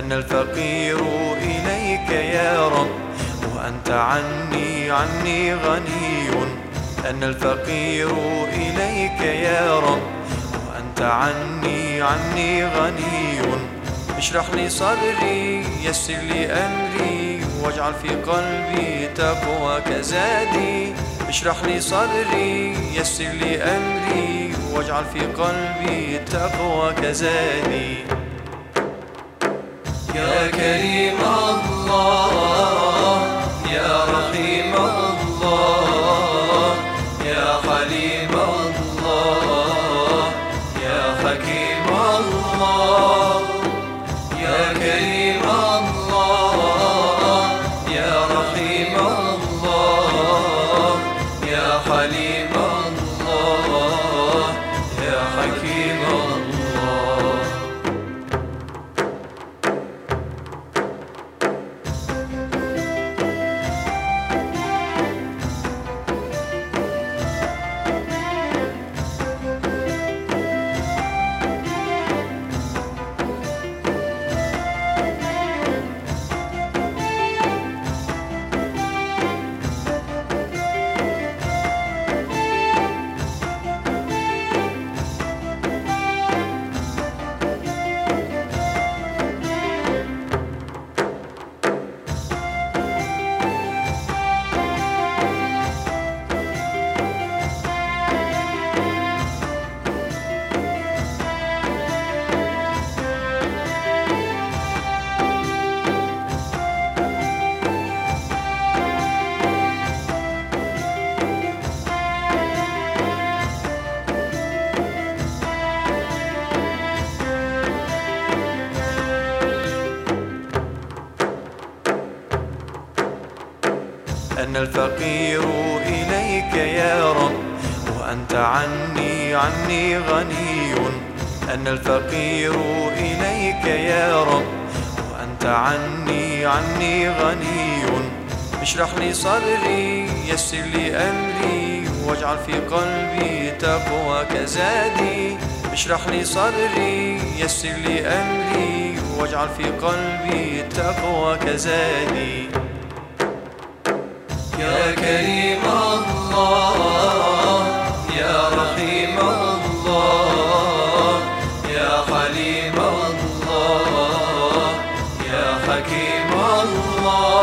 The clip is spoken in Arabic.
أنا الفقير إليك يا رب وأنت عني عني غني. أنا الفقير إليك يا رب وأنت عني عني غني. اشرح لي صدري يسر لي أمري واجعل في قلبي تقوى زادي اشرح لي صدري يسر لي أمري واجعل في قلبي تقوى زادي يا كريم الله يا رحيم الله يا حليم الله يا حكيم الله يا كريم الله يا رحيم الله يا حليم الله أنا الفقير إليك يا رب وأنت عني عني غني. أنا الفقير إليك يا رب وأنت عني عني غني. اشرح لي صدري يسر لي أمري واجعل في قلبي تقوى زادي اشرح لي صدري يسر لي أمري واجعل في قلبي تقوى زادي يا كريم الله يا رحيم الله الله حكيم الله.